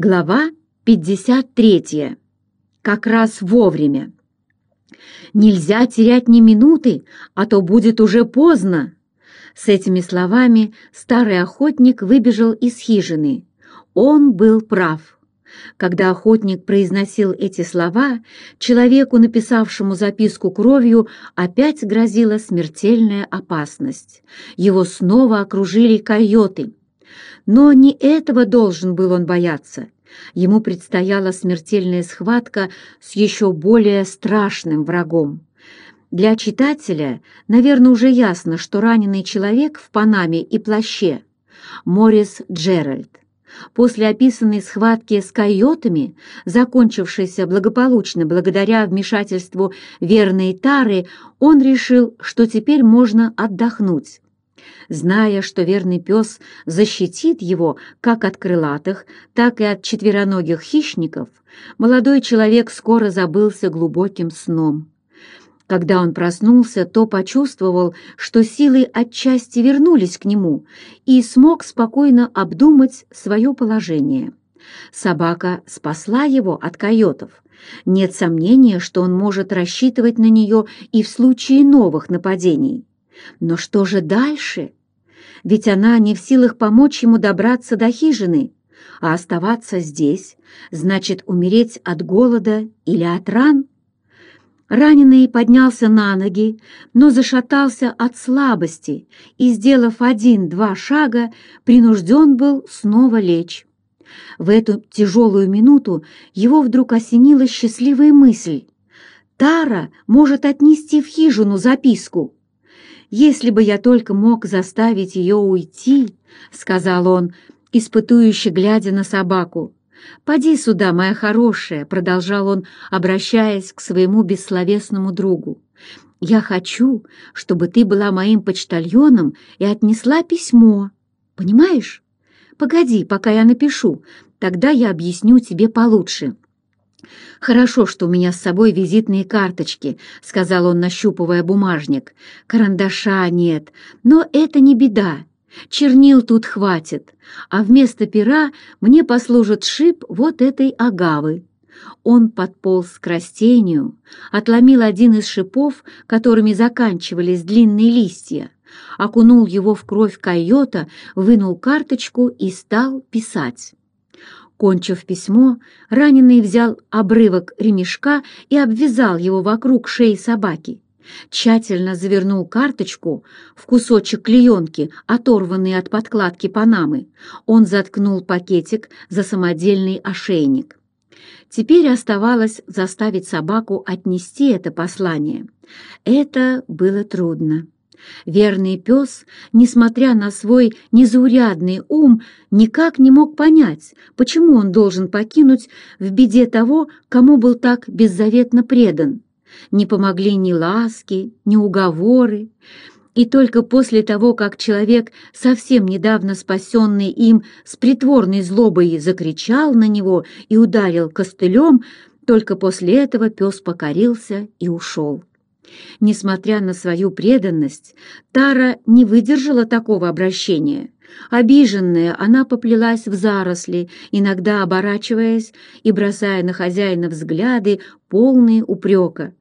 Глава 53. Как раз вовремя. «Нельзя терять ни минуты, а то будет уже поздно!» С этими словами старый охотник выбежал из хижины. Он был прав. Когда охотник произносил эти слова, человеку, написавшему записку кровью, опять грозила смертельная опасность. Его снова окружили койоты — но не этого должен был он бояться. Ему предстояла смертельная схватка с еще более страшным врагом. Для читателя, наверное, уже ясно, что раненый человек в панаме и плаще — Морис Джеральд. После описанной схватки с койотами, закончившейся благополучно благодаря вмешательству верной Тары, он решил, что теперь можно отдохнуть. Зная, что верный пес защитит его как от крылатых, так и от четвероногих хищников, молодой человек скоро забылся глубоким сном. Когда он проснулся, то почувствовал, что силы отчасти вернулись к нему и смог спокойно обдумать свое положение. Собака спасла его от койотов. Нет сомнения, что он может рассчитывать на нее и в случае новых нападений. Но что же дальше? Ведь она не в силах помочь ему добраться до хижины, а оставаться здесь значит умереть от голода или от ран. Раненый поднялся на ноги, но зашатался от слабости и, сделав один-два шага, принужден был снова лечь. В эту тяжелую минуту его вдруг осенила счастливая мысль. Тара может отнести в хижину записку. «Если бы я только мог заставить ее уйти», — сказал он, испытующе глядя на собаку. «Поди сюда, моя хорошая», — продолжал он, обращаясь к своему бессловесному другу. «Я хочу, чтобы ты была моим почтальоном и отнесла письмо. Понимаешь? Погоди, пока я напишу, тогда я объясню тебе получше». «Хорошо, что у меня с собой визитные карточки», — сказал он, нащупывая бумажник. «Карандаша нет, но это не беда. Чернил тут хватит, а вместо пера мне послужит шип вот этой агавы». Он подполз к растению, отломил один из шипов, которыми заканчивались длинные листья, окунул его в кровь койота, вынул карточку и стал писать. Кончив письмо, раненый взял обрывок ремешка и обвязал его вокруг шеи собаки. Тщательно завернул карточку в кусочек клеенки, оторванный от подкладки панамы. Он заткнул пакетик за самодельный ошейник. Теперь оставалось заставить собаку отнести это послание. Это было трудно. Верный пес, несмотря на свой незаурядный ум, никак не мог понять, почему он должен покинуть в беде того, кому был так беззаветно предан. Не помогли ни ласки, ни уговоры. И только после того, как человек, совсем недавно спасенный им, с притворной злобой закричал на него и ударил костылем, только после этого пес покорился и ушел. Несмотря на свою преданность, Тара не выдержала такого обращения. Обиженная, она поплелась в заросли, иногда оборачиваясь и бросая на хозяина взгляды, полные упрека.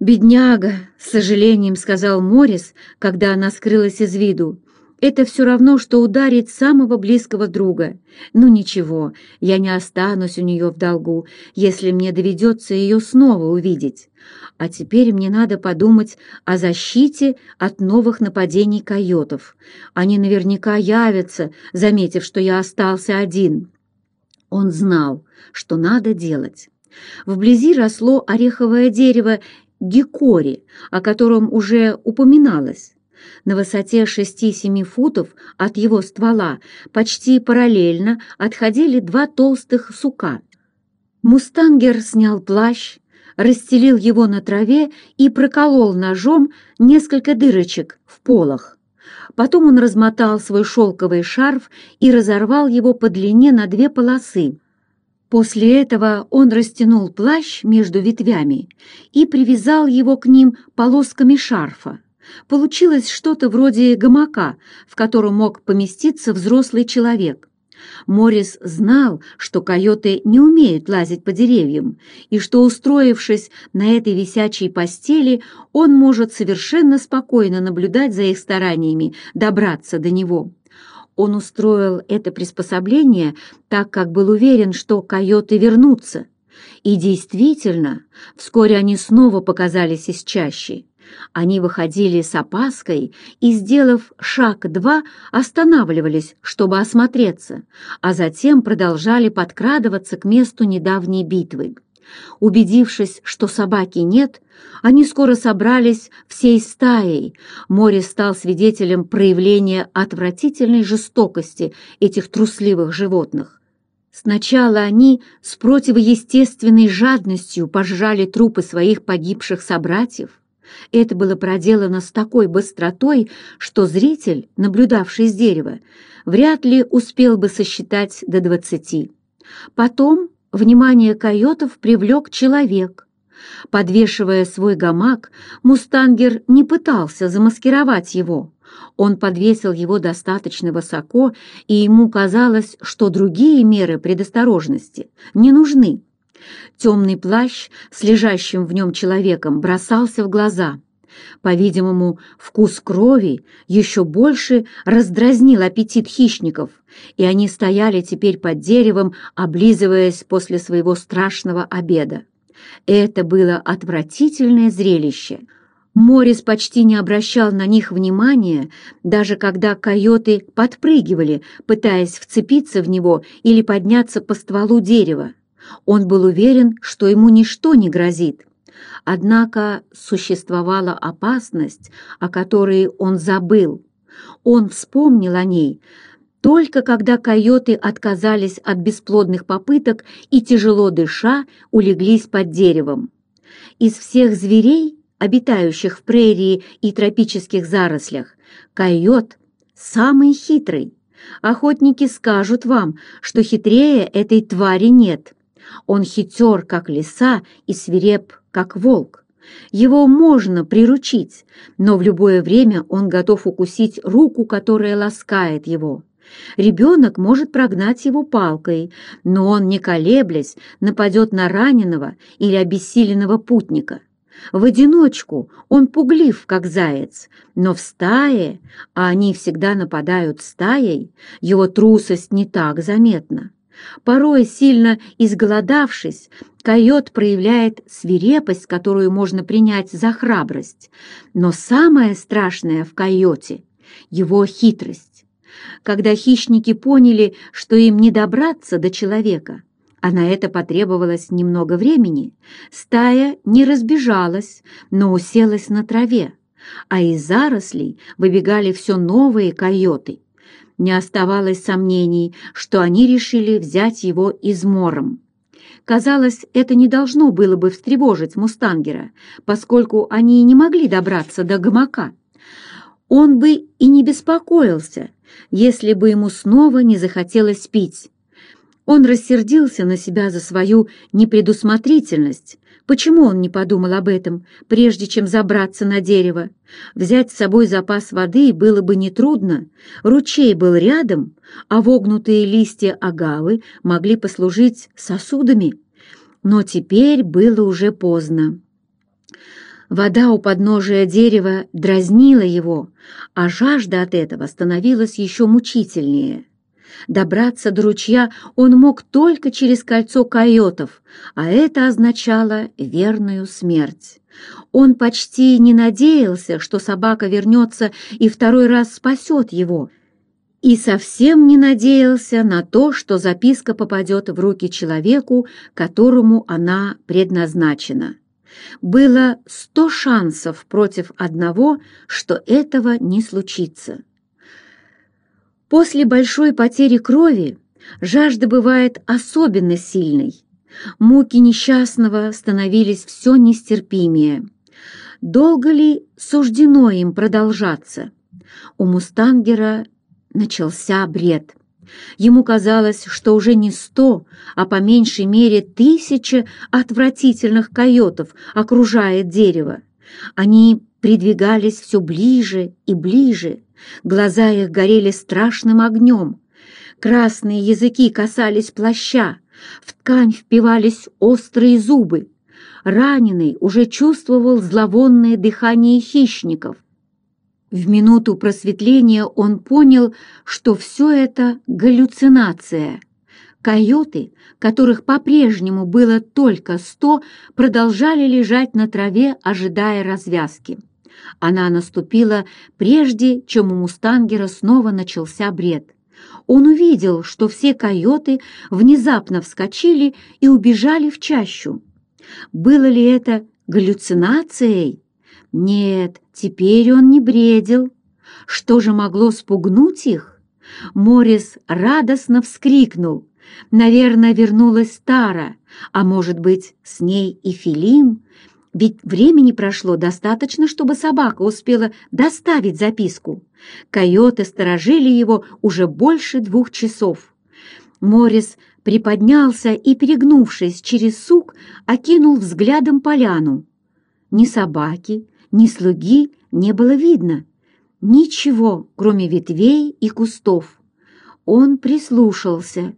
«Бедняга!» — с сожалением сказал Морис, когда она скрылась из виду. Это все равно, что ударить самого близкого друга. Ну ничего, я не останусь у нее в долгу, если мне доведется ее снова увидеть. А теперь мне надо подумать о защите от новых нападений койотов. Они наверняка явятся, заметив, что я остался один. Он знал, что надо делать. Вблизи росло ореховое дерево гикори, о котором уже упоминалось. На высоте 6-7 футов от его ствола почти параллельно отходили два толстых сука. Мустангер снял плащ, расстелил его на траве и проколол ножом несколько дырочек в полах. Потом он размотал свой шелковый шарф и разорвал его по длине на две полосы. После этого он растянул плащ между ветвями и привязал его к ним полосками шарфа. Получилось что-то вроде гамака, в котором мог поместиться взрослый человек. Морис знал, что койоты не умеют лазить по деревьям, и что, устроившись на этой висячей постели, он может совершенно спокойно наблюдать за их стараниями добраться до него. Он устроил это приспособление так, как был уверен, что койоты вернутся. И действительно, вскоре они снова показались из чащи. Они выходили с опаской и, сделав шаг-два, останавливались, чтобы осмотреться, а затем продолжали подкрадываться к месту недавней битвы. Убедившись, что собаки нет, они скоро собрались всей стаей. Море стал свидетелем проявления отвратительной жестокости этих трусливых животных. Сначала они с противоестественной жадностью пожрали трупы своих погибших собратьев, это было проделано с такой быстротой, что зритель, наблюдавший с дерева, вряд ли успел бы сосчитать до двадцати. Потом внимание койотов привлек человек. Подвешивая свой гамак, мустангер не пытался замаскировать его. Он подвесил его достаточно высоко, и ему казалось, что другие меры предосторожности не нужны. Темный плащ с лежащим в нем человеком бросался в глаза. По-видимому, вкус крови еще больше раздразнил аппетит хищников, и они стояли теперь под деревом, облизываясь после своего страшного обеда. Это было отвратительное зрелище. Морис почти не обращал на них внимания, даже когда койоты подпрыгивали, пытаясь вцепиться в него или подняться по стволу дерева. Он был уверен, что ему ничто не грозит. Однако существовала опасность, о которой он забыл. Он вспомнил о ней только когда койоты отказались от бесплодных попыток и, тяжело дыша, улеглись под деревом. Из всех зверей, обитающих в прерии и тропических зарослях, койот самый хитрый. Охотники скажут вам, что хитрее этой твари нет. Он хитер, как лиса, и свиреп, как волк. Его можно приручить, но в любое время он готов укусить руку, которая ласкает его. Ребенок может прогнать его палкой, но он, не колеблясь, нападет на раненого или обессиленного путника. В одиночку он пуглив, как заяц, но в стае, а они всегда нападают стаей, его трусость не так заметна. Порой, сильно изголодавшись, койот проявляет свирепость, которую можно принять за храбрость. Но самое страшное в койоте — его хитрость. Когда хищники поняли, что им не добраться до человека, а на это потребовалось немного времени, стая не разбежалась, но уселась на траве, а из зарослей выбегали все новые койоты — не оставалось сомнений, что они решили взять его измором. Казалось, это не должно было бы встревожить Мустангера, поскольку они не могли добраться до гамака. Он бы и не беспокоился, если бы ему снова не захотелось пить. Он рассердился на себя за свою непредусмотрительность, Почему он не подумал об этом, прежде чем забраться на дерево? Взять с собой запас воды было бы нетрудно. Ручей был рядом, а вогнутые листья агавы могли послужить сосудами. Но теперь было уже поздно. Вода у подножия дерева дразнила его, а жажда от этого становилась еще мучительнее. Добраться до ручья он мог только через кольцо койотов, а это означало верную смерть. Он почти не надеялся, что собака вернется и второй раз спасет его, и совсем не надеялся на то, что записка попадет в руки человеку, которому она предназначена. Было сто шансов против одного, что этого не случится. После большой потери крови жажда бывает особенно сильной. Муки несчастного становились все нестерпимее. Долго ли суждено им продолжаться? У Мустангера начался бред. Ему казалось, что уже не сто, а по меньшей мере тысяча отвратительных койотов окружает дерево. Они придвигались все ближе и ближе, глаза их горели страшным огнем. Красные языки касались плаща, в ткань впивались острые зубы. Раненый уже чувствовал зловонное дыхание хищников. В минуту просветления он понял, что все это галлюцинация. Койоты, которых по-прежнему было только сто, продолжали лежать на траве, ожидая развязки. Она наступила прежде, чем у мустангера снова начался бред. Он увидел, что все койоты внезапно вскочили и убежали в чащу. Было ли это галлюцинацией? Нет, теперь он не бредил. Что же могло спугнуть их? Морис радостно вскрикнул. Наверное, вернулась Тара, а может быть, с ней и Филим, ведь времени прошло достаточно, чтобы собака успела доставить записку. Койоты сторожили его уже больше двух часов. Морис приподнялся и, перегнувшись через сук, окинул взглядом поляну. Ни собаки, ни слуги не было видно. Ничего, кроме ветвей и кустов. Он прислушался —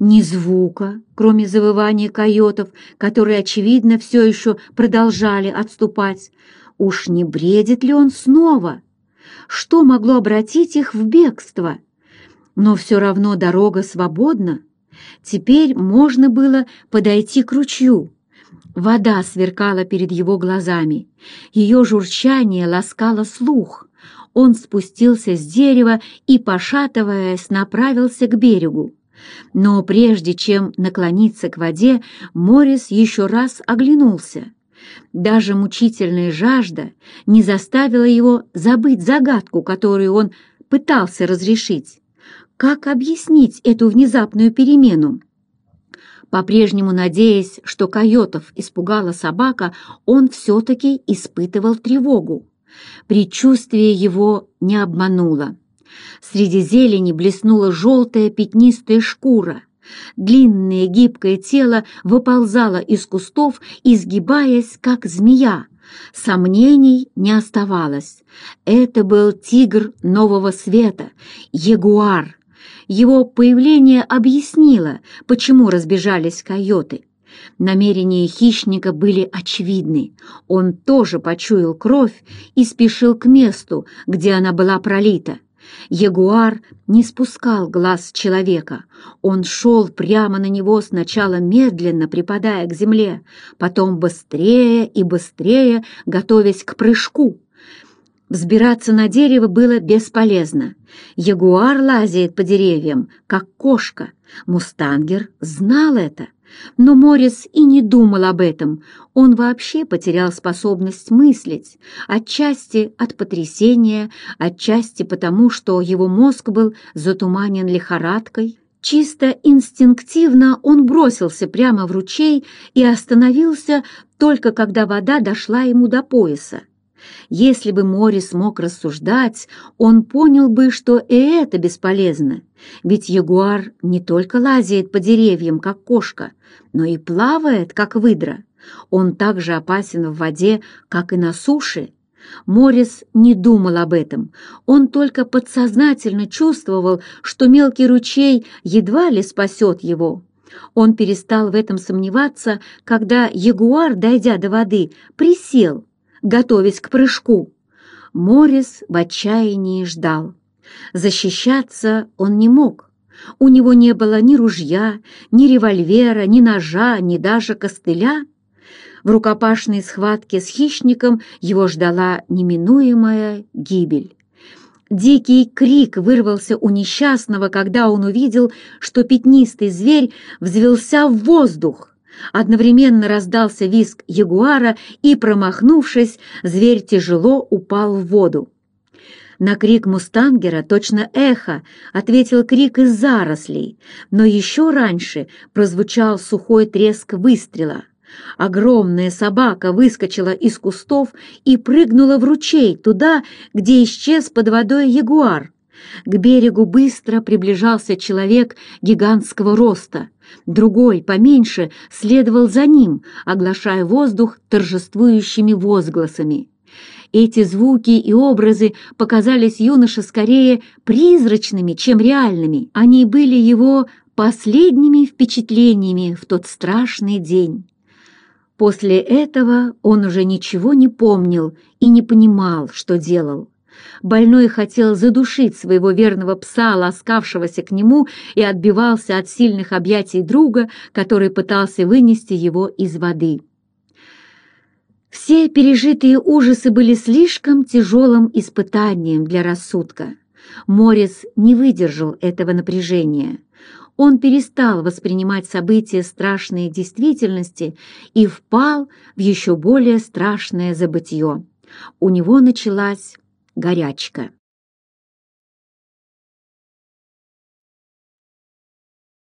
ни звука, кроме завывания койотов, которые, очевидно, все еще продолжали отступать. Уж не бредит ли он снова? Что могло обратить их в бегство? Но все равно дорога свободна. Теперь можно было подойти к ручью. Вода сверкала перед его глазами. Ее журчание ласкало слух. Он спустился с дерева и, пошатываясь, направился к берегу. Но прежде чем наклониться к воде, Морис еще раз оглянулся. Даже мучительная жажда не заставила его забыть загадку, которую он пытался разрешить. Как объяснить эту внезапную перемену? По-прежнему надеясь, что койотов испугала собака, он все-таки испытывал тревогу. Предчувствие его не обмануло. Среди зелени блеснула желтая пятнистая шкура. Длинное гибкое тело выползало из кустов, изгибаясь, как змея. Сомнений не оставалось. Это был тигр нового света, ягуар. Его появление объяснило, почему разбежались койоты. Намерения хищника были очевидны. Он тоже почуял кровь и спешил к месту, где она была пролита. Ягуар не спускал глаз человека. Он шел прямо на него сначала медленно, припадая к земле, потом быстрее и быстрее, готовясь к прыжку. Взбираться на дерево было бесполезно. Ягуар лазит по деревьям, как кошка. Мустангер знал это. Но Морис и не думал об этом. Он вообще потерял способность мыслить, отчасти от потрясения, отчасти потому, что его мозг был затуманен лихорадкой. Чисто инстинктивно он бросился прямо в ручей и остановился только когда вода дошла ему до пояса. Если бы Морис мог рассуждать, он понял бы, что и это бесполезно, ведь ягуар не только лазает по деревьям, как кошка, но и плавает, как выдра. Он так же опасен в воде, как и на суше. Морис не думал об этом, он только подсознательно чувствовал, что мелкий ручей едва ли спасет его. Он перестал в этом сомневаться, когда ягуар, дойдя до воды, присел, готовясь к прыжку. Морис в отчаянии ждал. Защищаться он не мог. У него не было ни ружья, ни револьвера, ни ножа, ни даже костыля. В рукопашной схватке с хищником его ждала неминуемая гибель. Дикий крик вырвался у несчастного, когда он увидел, что пятнистый зверь взвелся в воздух. Одновременно раздался визг ягуара, и, промахнувшись, зверь тяжело упал в воду. На крик мустангера, точно эхо, ответил крик из зарослей, но еще раньше прозвучал сухой треск выстрела. Огромная собака выскочила из кустов и прыгнула в ручей, туда, где исчез под водой ягуар. К берегу быстро приближался человек гигантского роста. Другой, поменьше, следовал за ним, оглашая воздух торжествующими возгласами. Эти звуки и образы показались юноше скорее призрачными, чем реальными. Они были его последними впечатлениями в тот страшный день. После этого он уже ничего не помнил и не понимал, что делал. Больной хотел задушить своего верного пса, ласкавшегося к нему, и отбивался от сильных объятий друга, который пытался вынести его из воды. Все пережитые ужасы были слишком тяжелым испытанием для рассудка. Морис не выдержал этого напряжения. Он перестал воспринимать события страшной действительности и впал в еще более страшное забытье. У него началась горячка.